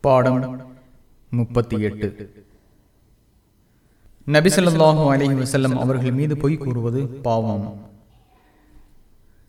பாடம் முப்பத்தி எட்டு. நபிசல்லாஹு அலஹி வசல்லம் அவர்கள் மீது பொய் கூறுவது பாவம்.